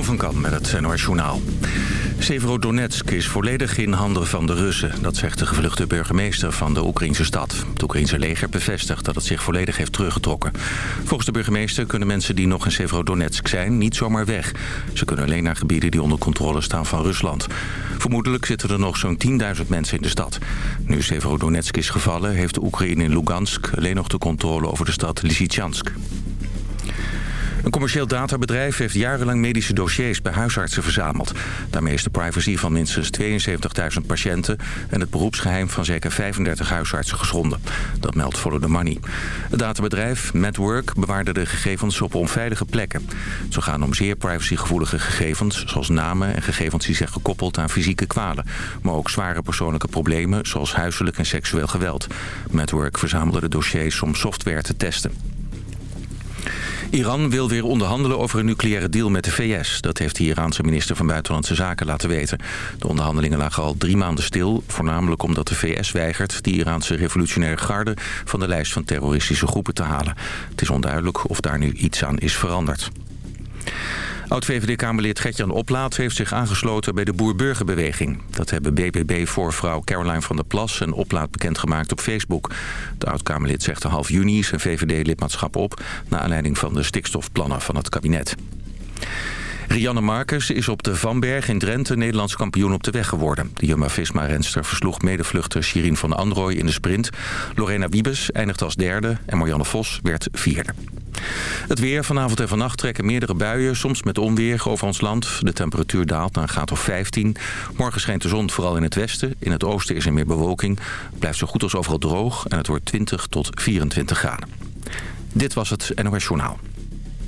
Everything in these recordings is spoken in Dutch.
Jeroen van Kan met het NOS Journaal. Severodonetsk is volledig in handen van de Russen. Dat zegt de gevluchte burgemeester van de Oekraïnse stad. Het Oekraïnse leger bevestigt dat het zich volledig heeft teruggetrokken. Volgens de burgemeester kunnen mensen die nog in Severodonetsk zijn niet zomaar weg. Ze kunnen alleen naar gebieden die onder controle staan van Rusland. Vermoedelijk zitten er nog zo'n 10.000 mensen in de stad. Nu Severodonetsk is gevallen heeft de Oekraïne in Lugansk alleen nog de controle over de stad Lysychansk. Een commercieel databedrijf heeft jarenlang medische dossiers bij huisartsen verzameld. Daarmee is de privacy van minstens 72.000 patiënten en het beroepsgeheim van zeker 35 huisartsen geschonden. Dat meldt Follow the Money. Het databedrijf Network bewaarde de gegevens op onveilige plekken. Zo gaan om zeer privacygevoelige gegevens, zoals namen en gegevens die zijn gekoppeld aan fysieke kwalen. Maar ook zware persoonlijke problemen, zoals huiselijk en seksueel geweld. Network verzamelde de dossiers om software te testen. Iran wil weer onderhandelen over een nucleaire deal met de VS. Dat heeft de Iraanse minister van Buitenlandse Zaken laten weten. De onderhandelingen lagen al drie maanden stil. Voornamelijk omdat de VS weigert de Iraanse revolutionaire garde... van de lijst van terroristische groepen te halen. Het is onduidelijk of daar nu iets aan is veranderd. Oud-VVD-Kamerlid Gertjan Oplaat heeft zich aangesloten bij de Boer-Burgerbeweging. Dat hebben BBB-voorvrouw Caroline van der Plas en Oplaat bekendgemaakt op Facebook. De oud-Kamerlid zegt half juni zijn VVD-lidmaatschap op... naar aanleiding van de stikstofplannen van het kabinet. Rianne Marcus is op de Vanberg in Drenthe Nederlands kampioen op de weg geworden. De Jumma-Visma-renster versloeg medevluchter Shirin van Androoy in de sprint. Lorena Wiebes eindigde als derde en Marianne Vos werd vierde. Het weer vanavond en vannacht trekken meerdere buien, soms met onweer over ons land. De temperatuur daalt naar een graad of 15. Morgen schijnt de zon vooral in het westen. In het oosten is er meer bewolking. Het blijft zo goed als overal droog en het wordt 20 tot 24 graden. Dit was het NOS Journaal.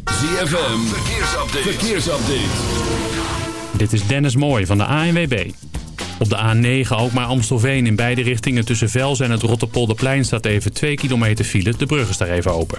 ZFM, verkeersupdate. verkeersupdate. Dit is Dennis Mooij van de ANWB. Op de A9 ook maar Amstelveen in beide richtingen tussen Vels en het Rotterpolderplein staat even 2 kilometer file. De brug is daar even open.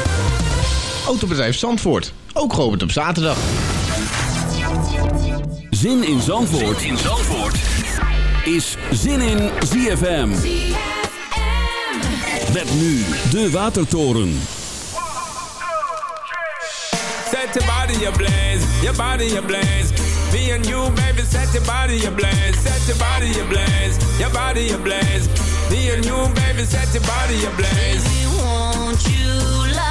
Autobedrijf Zandvoort, ook geopend op zaterdag. Zin in Zandvoort, zin in Zandvoort. is Zin in ZFM. Met nu de Watertoren. Set your body ablaze, your body ablaze. Me and you, baby, set your body ablaze, set your body ablaze, your body ablaze. Me and you, baby, set your body ablaze. Baby, won't you light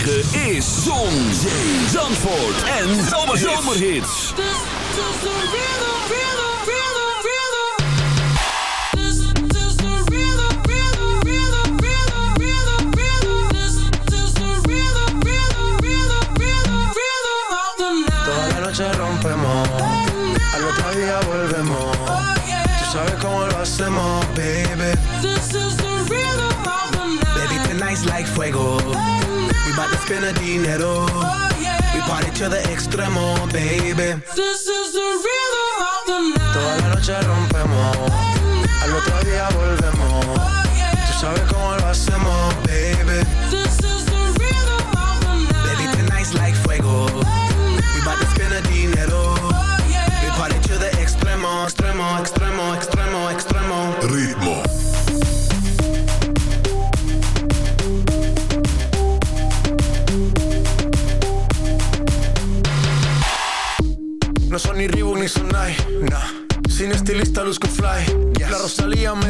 is Zon, Zee, Zandvoort en Zomerhits. Toda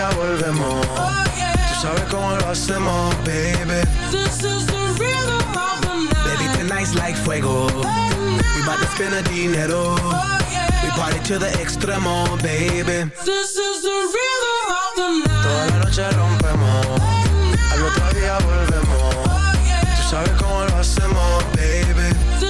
ya volvemos. Oh, yeah. Tú sabes cómo lo hacemos, baby. This is the rhythm of the night. Baby, tonight's like fuego. We bout to spend the dinero. Oh, yeah. We party to the extremo, baby. This is the rhythm of the night. Toda la noche rompemos. Oh, Al otro día volvemos. Oh, yeah. Tú sabes cómo lo hacemos, baby. This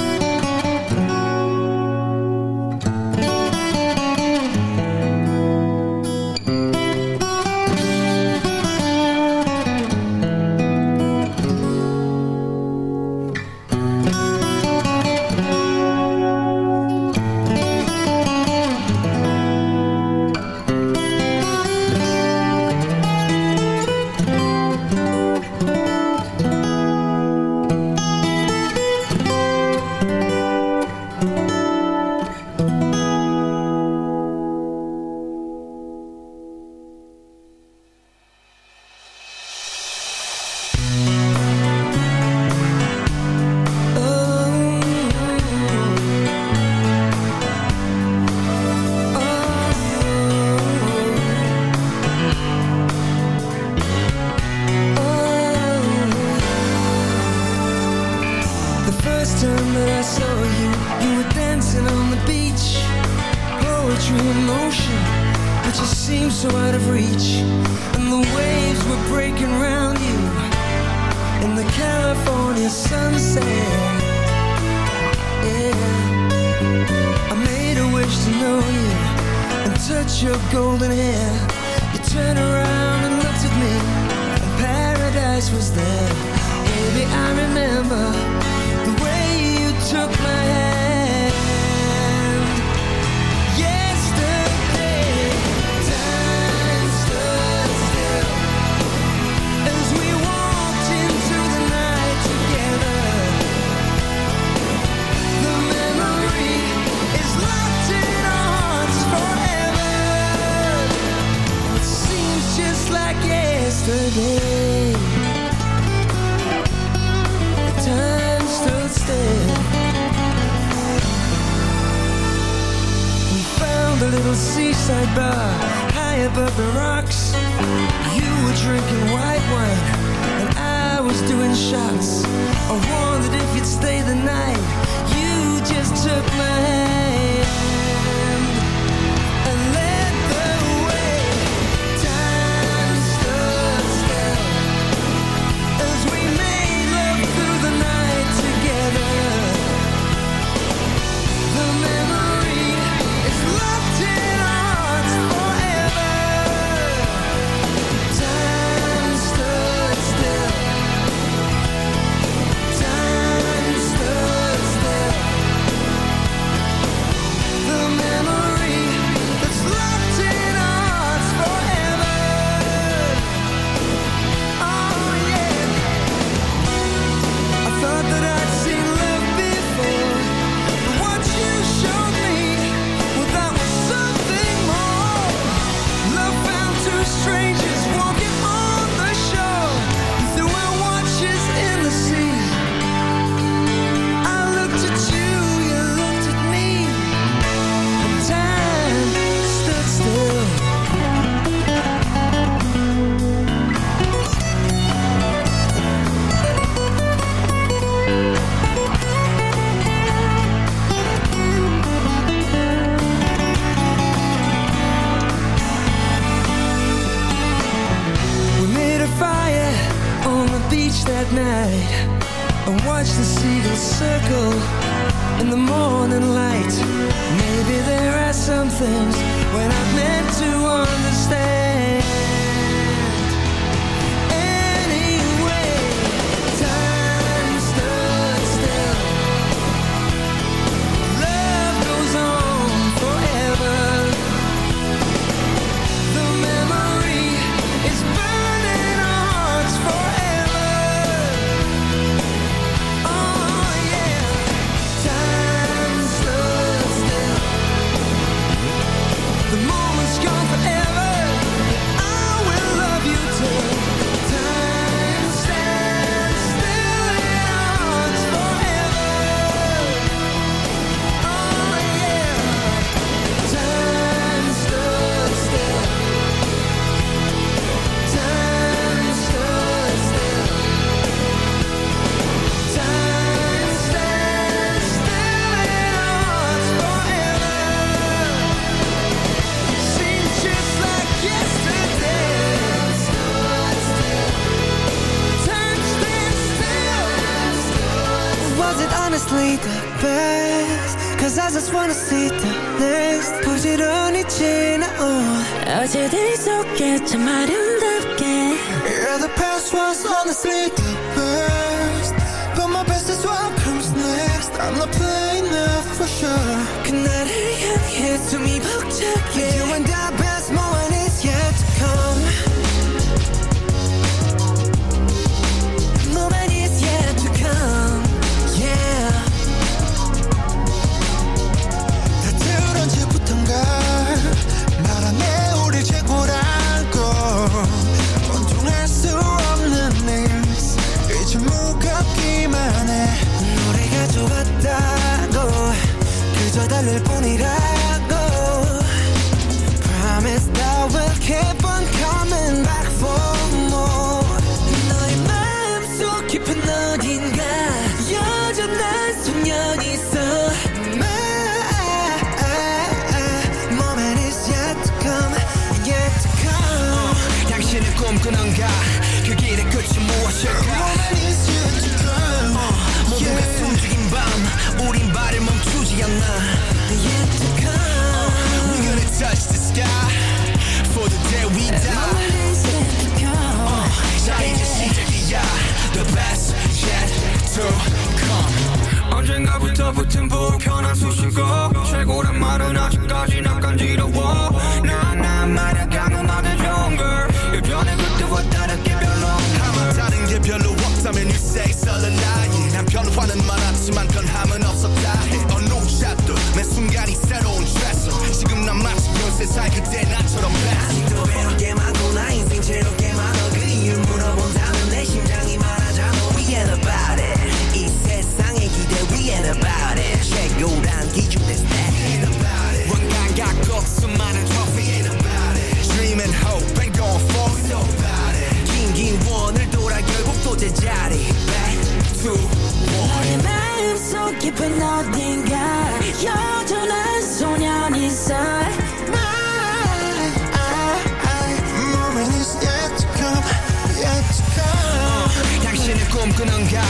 꿈꾸는가?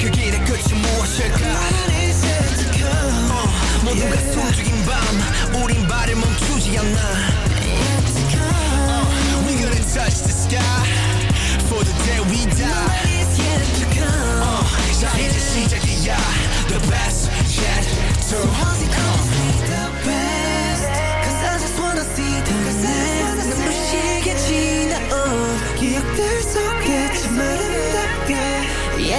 그 길의 끝이 무엇일까? 어, 모두가 숨죽인 밤. 우린 발을 멈추지 않아.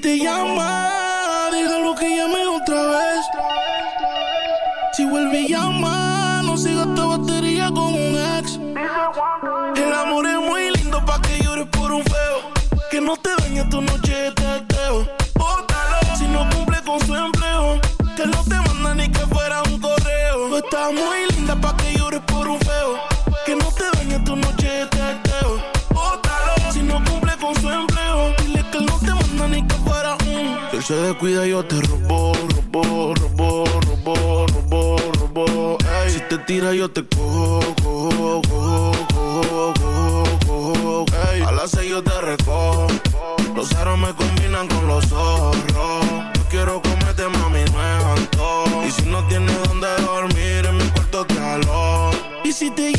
te llama, déjalo que llame otra vez. Si vuelve y llama, no siga esta batería con un ex. El amor es muy lindo pa' que llores por un feo. Que no te dañe tu noche de teteo. Si no cumple con su empleo. Que no te manda ni que fuera un correo. Tú estás muy se descuida, yo te robo, robo, robo, robo, robo, robo. Si te tira, yo te cojo, cojo, cojo, cojo, cojo, cojo. Ey, a las seis yo te recojo. Los aros me combinan con los zorros. Yo quiero comerte, mami, no es. Y si no tienes donde dormir, en mi cuarto te alojo. Y si te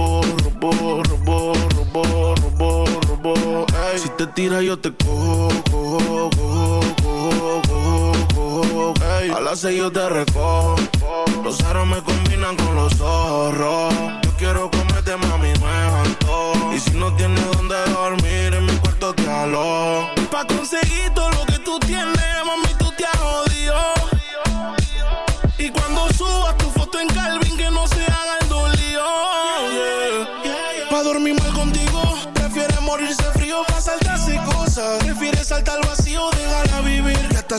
robo, robo, robo, robo, robo. Ey, si te tira, yo te cojo, cojo, cojo, cojo, cojo, cojo. A las seis yo te recojo. Los aros me combinan con los zorros. Yo quiero comerte, mami, es antojo. Y si no tienes donde dormir, en mi cuarto te alojo.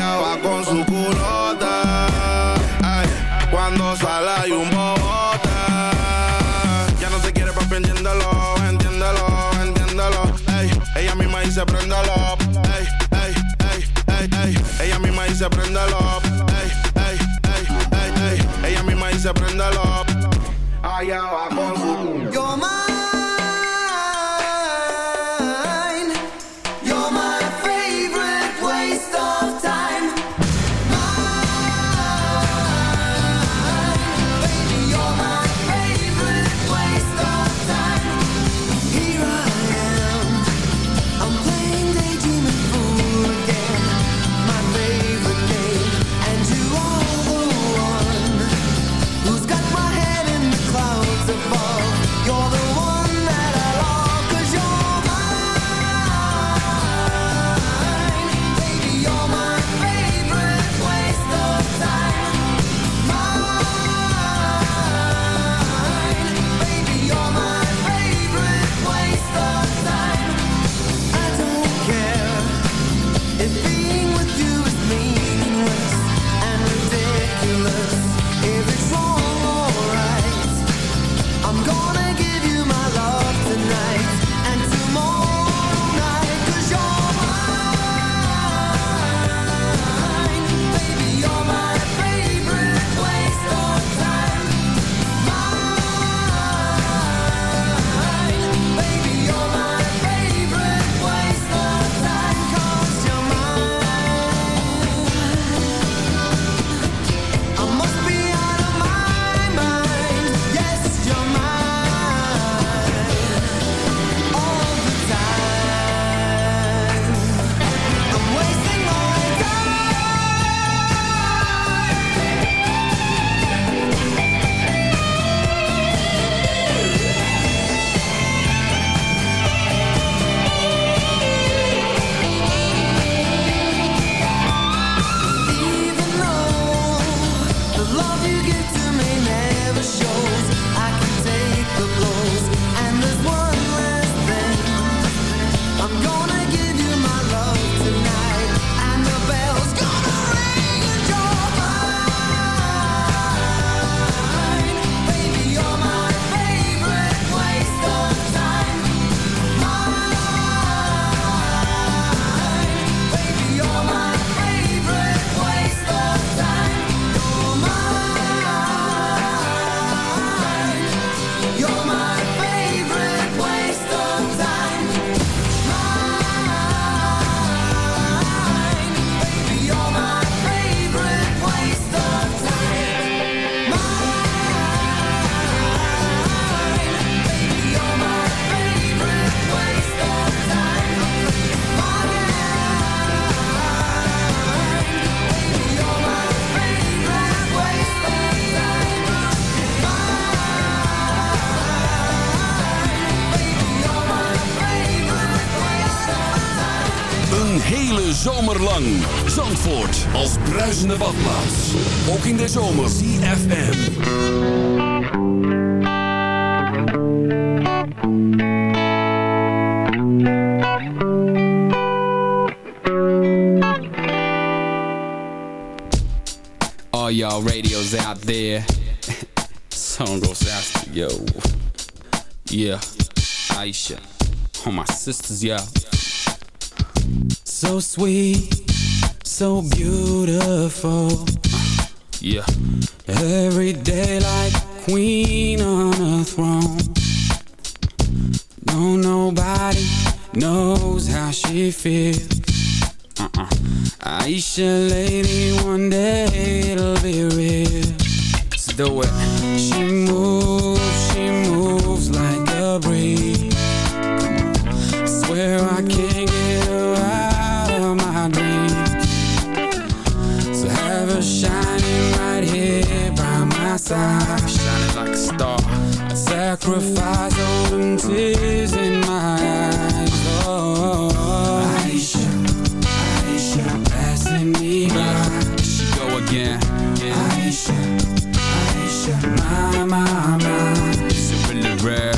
Va con su culota. Ay, cuando sale hay un bobote. Ya no te quiere papi, entiéndelo, entiéndelo, entiéndelo. Ey, ella misma dice préndelo. Ey, ey, ey, ey, ey. Ella misma dice préndelo. Ey, ey, ey, ey, ey. Ella misma dice préndelo. Allá va de badplaats. Ook in de zomer. CFM. all y'all radios out there. Song goes out to yo. Yeah, Aisha. All my sisters, y'all. So sweet so beautiful. Yeah. Every day like queen on a throne. No, nobody knows how she feels. Uh -uh. Aisha, lady, one day it'll be real. Let's do it. She forever shining right here by my side Shining like a star I sacrifice all them tears in my eyes oh. Aisha, Aisha Passing me by she go again yeah. Aisha, Aisha My, my, my Is it really rare?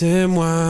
c'est moi.